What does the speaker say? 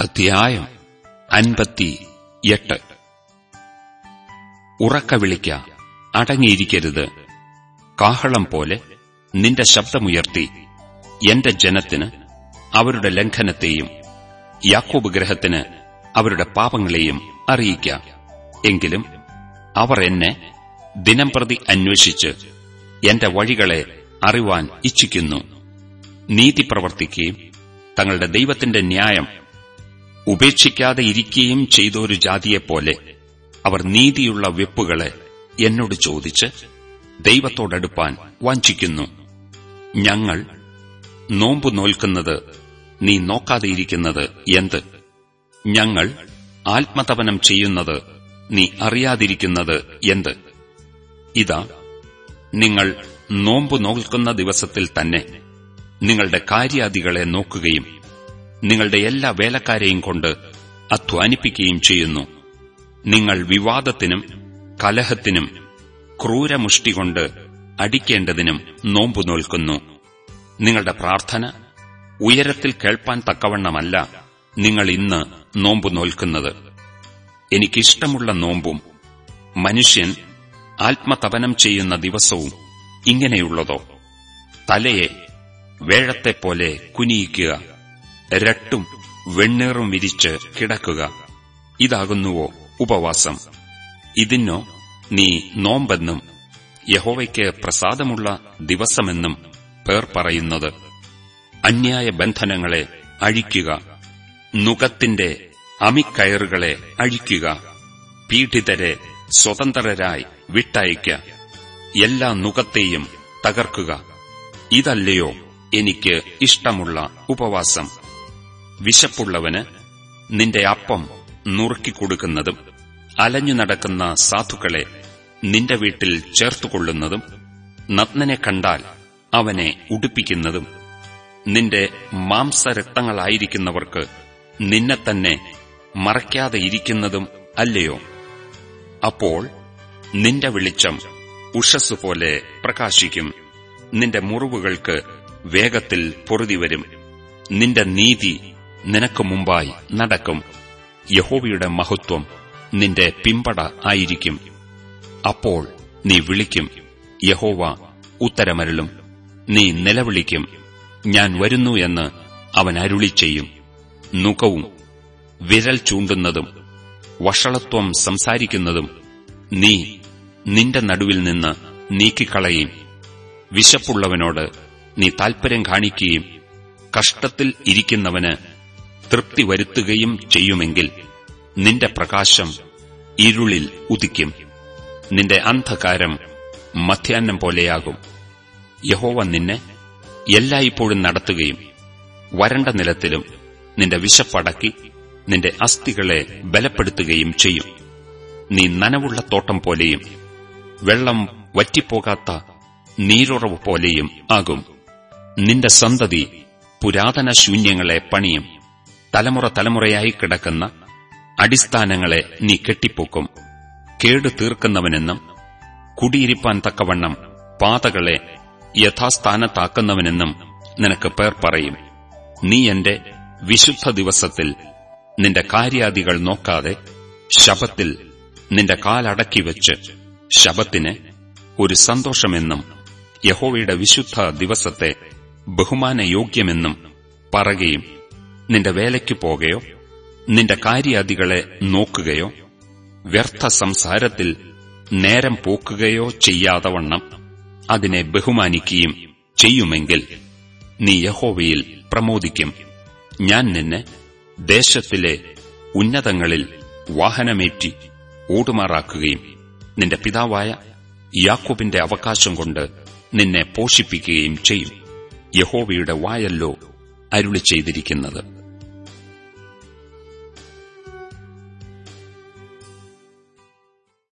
അധ്യായം അൻപത്തി എട്ട്. ഉറക്ക വിളിക്ക അടങ്ങിയിരിക്കരുത്. കാഹളം പോലെ നിന്റെ ശബ്ദമുയർത്തി. എന്റെ ജനത്തിന് അവരുടെ ലംഘനത്തെയും യാക്കോബ് ഗ്രഹത്തിന് അവരുടെ പാപങ്ങളെയും അറിയിക്ക. എങ്കിലും അവർ എന്നെ ദിനംപ്രതി അന്വേഷിച്ച് എന്റെ വഴികളെ അറിവാൻ ഇച്ഛിക്കുന്നു. നീതി പ്രവർത്തിക്കുകയും തങ്ങളുടെ ദൈവത്തിന്റെ ന്യായം ഉപേക്ഷിക്കാതെ ഇരിക്കുകയും ചെയ്തൊരു ജാതിയെപ്പോലെ അവർ നീതിയുള്ള വെപ്പുകളെ എന്നോട് ചോദിച്ച് ദൈവത്തോടടുപ്പാൻ വാഞ്ചിക്കുന്നു. ഞങ്ങൾ നോമ്പു നോൽക്കുന്നത് നീ നോക്കാതെയിരിക്കുന്നത് എന്ത്? ഞങ്ങൾ ആത്മതപനം ചെയ്യുന്നത് നീ അറിയാതിരിക്കുന്നത് എന്ത്? ഇതാ നിങ്ങൾ നോമ്പു നോൽക്കുന്ന ദിവസത്തിൽ തന്നെ നിങ്ങളുടെ കാര്യാദികളെ നോക്കുകയും നിങ്ങളുടെ എല്ലാ വേലക്കാരെയും കൊണ്ട് അധ്വാനിപ്പിക്കുകയും ചെയ്യുന്നു. നിങ്ങൾ വിവാദത്തിനും കലഹത്തിനും ക്രൂരമുഷ്ടി കൊണ്ട് അടിക്കേണ്ടതിനും നോമ്പു നോൽക്കുന്നു. നിങ്ങളുടെ പ്രാർത്ഥന ഉയരത്തിൽ കേൾപ്പാൻ തക്കവണ്ണമല്ല നിങ്ങൾ ഇന്ന് നോമ്പു നോൽക്കുന്നത്. എനിക്കിഷ്ടമുള്ള നോമ്പും മനുഷ്യൻ ആത്മതപനം ചെയ്യുന്ന ദിവസവും ഇങ്ങനെയുള്ളതോ. തലയെ വേഴത്തെപ്പോലെ കുനിയിക്കുക. രട്ടും വെണ്ണീറും വിരിച്ച് കിടക്കുക. ഇതാകുന്നുവോ ഉപവാസം. ഇതിനോ നീ നോമ്പെന്നും യഹോവയ്ക്ക് പ്രസാദമുള്ള ദിവസമെന്നും പേർ പറയുന്നത്. അന്യായ ബന്ധനങ്ങളെ അഴിക്കുക. നുഖത്തിന്റെ അമിക്കയറുകളെ അഴിക്കുക. പീഡിതരെ സ്വതന്ത്രരായി വിട്ടയക്ക എല്ലാ നുഖത്തെയും തകർക്കുക. ഇതല്ലയോ എനിക്ക് ഇഷ്ടമുള്ള ഉപവാസം. വിശപ്പുള്ളവന് നിന്റെ അപ്പം നുറുക്കിക്കൊടുക്കുന്നതും അലഞ്ഞു നടക്കുന്ന സാധുക്കളെ നിന്റെ വീട്ടിൽ ചേർത്തുകൊള്ളുന്നതും നഗ്നനെ കണ്ടാൽ അവനെ ഉടുപ്പിക്കുന്നതും നിന്റെ മാംസരക്തങ്ങളായിരിക്കുന്നവർക്ക് നിന്നെ തന്നെ മറയ്ക്കാതെ ഇരിക്കുന്നതും അല്ലയോ? അപ്പോൾ നിന്റെ വെളിച്ചം ഉഷസ്സുപോലെ പ്രകാശിക്കും. നിന്റെ മുറിവുകൾക്ക് വേഗത്തിൽ പൊറുതിവരും നിന്റെ നീതി നിനക്ക് മുമ്പായി നടക്കും. യഹോവയുടെ മഹത്വം നിന്റെ പിമ്പട ആയിരിക്കും. അപ്പോൾ നീ വിളിക്കും. യഹോവ ഉത്തരമരുളും. നീ നിലവിളിക്കും. ഞാൻ വരുന്നു എന്ന് അവൻ അരുളി ചെയ്യും. നുഖവും വിരൽ ചൂണ്ടുന്നതും വഷളത്വം സംസാരിക്കുന്നതും നീ നിന്റെ നടുവിൽ നിന്ന് നീക്കിക്കളയും. വിശപ്പുള്ളവനോട് നീ താൽപര്യം കാണിക്കുകയും കഷ്ടത്തിൽ ഇരിക്കുന്നവന് തൃപ്തി വരുത്തുകയും ചെയ്യുമെങ്കിൽ നിന്റെ പ്രകാശം ഇരുളിൽ ഉദിക്കും. നിന്റെ അന്ധകാരം മധ്യാഹ്നം പോലെയാകും. യഹോവ നിന്നെ എല്ലായ്പ്പോഴും നടത്തുകയും വരണ്ട നിലത്തിലും നിന്റെ വിശപ്പടക്കി നിന്റെ അസ്ഥികളെ ബലപ്പെടുത്തുകയും ചെയ്യും. നീ നനവുള്ള തോട്ടം പോലെയും വെള്ളം വറ്റിപ്പോകാത്ത നീരുറവ് പോലെയും ആകും. നിന്റെ സന്തതി പുരാതന ശൂന്യങ്ങളെ പണിയും. തലമുറ തലമുറയായി കിടക്കുന്ന അടിസ്ഥാനങ്ങളെ നീ കെട്ടിപ്പൊക്കും. കേടു തീർക്കുന്നവനെന്നും കുടിയിരിപ്പാൻ തക്കവണ്ണം പാതകളെ യഥാസ്ഥാനത്താക്കുന്നവനെന്നും നിനക്ക് പേർ പറയും. നീ എന്റെ വിശുദ്ധ ദിവസത്തിൽ നിന്റെ കാര്യാദികൾ നോക്കാതെ ശബത്തിൽ നിന്റെ കാലടക്കി വെച്ച് ശപത്തിന് ഒരു സന്തോഷമെന്നും യഹോവയുടെ വിശുദ്ധ ദിവസത്തെ ബഹുമാനയോഗ്യമെന്നും പറയുകയും നിന്റെ വേലയ്ക്ക് പോകയോ നിന്റെ കാര്യാദികളെ നോക്കുകയോ വ്യർത്ഥ സംസാരത്തിൽ നേരം പോക്കുകയോ ചെയ്യാതവണ്ണം അതിനെ ബഹുമാനിക്കുകയും ചെയ്യുമെങ്കിൽ നീ യഹോവയിൽ പ്രമോദിക്കും. ഞാൻ നിന്നെ ദേശത്തിലെ ഉന്നതങ്ങളിൽ വാഹനമേറ്റി ഓടുമാറാക്കുകയും നിന്റെ പിതാവായ യാക്കോബിന്റെ അവകാശം കൊണ്ട് നിന്നെ പോഷിപ്പിക്കുകയും ചെയ്യും. യഹോവയുടെ വായല്ലോ അരുളി ചെയ്തിരിക്കുന്നത്